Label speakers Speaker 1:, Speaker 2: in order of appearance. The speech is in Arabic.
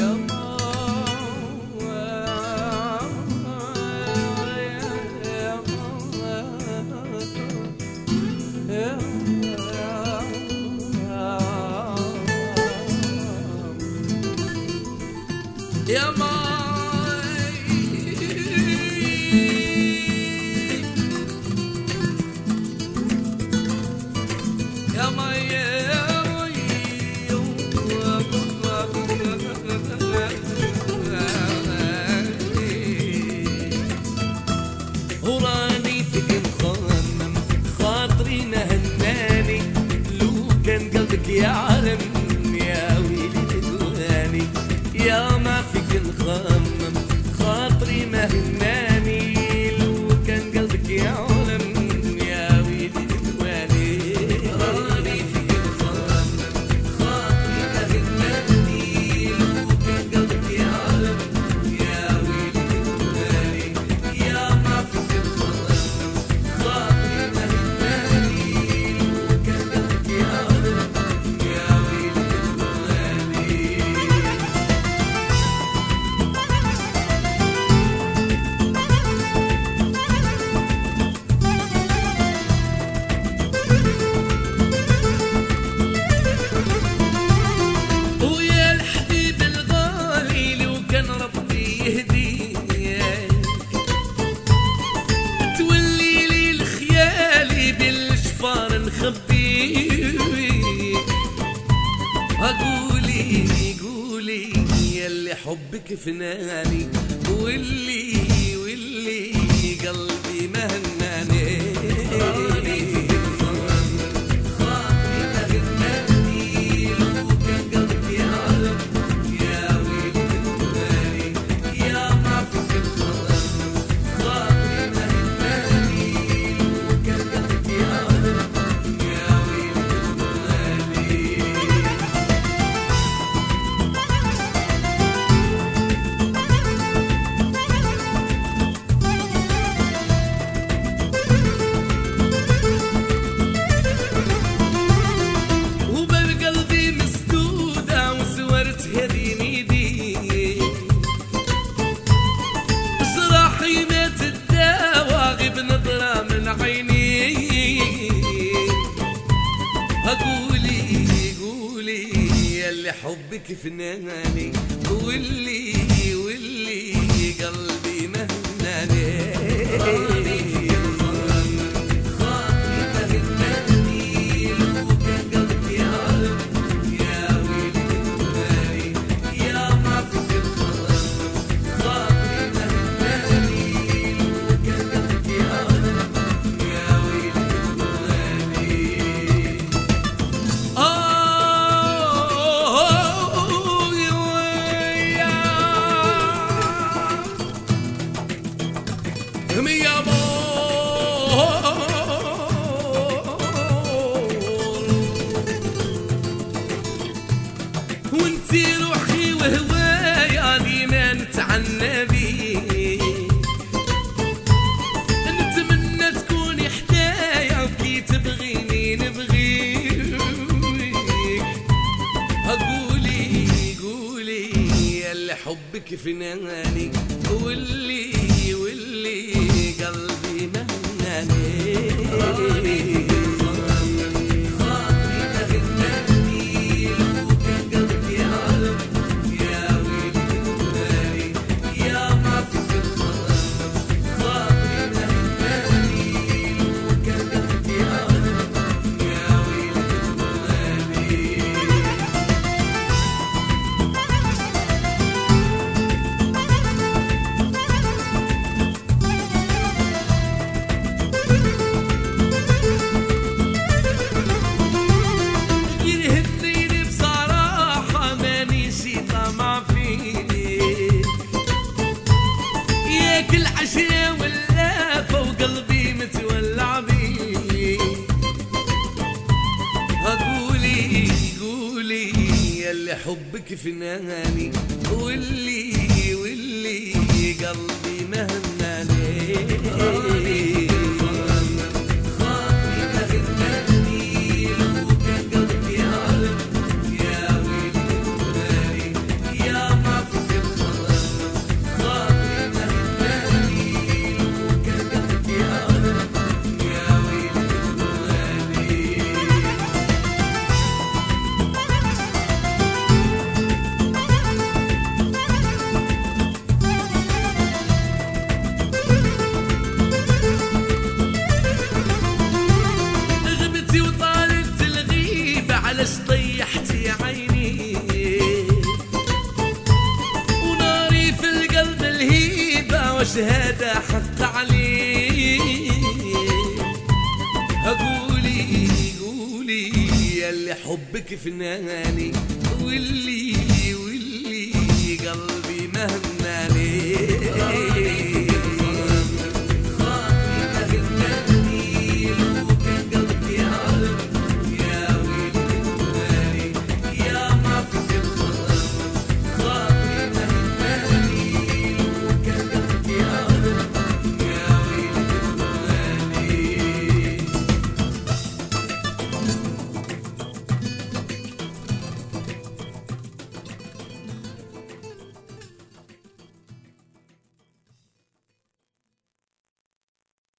Speaker 1: up. اللي حبك فناني واللي واللي قلبي مهني. بك فناني واللي واللي قلبي مهناني. خلى حبك في ناني. واللي واللي قلبي مهناني ليلة العشية واللافة وقلبي متولع بيه شهادة حق عليه. قولي قولي يلي حبك فناني واللي واللي قلبي مهناني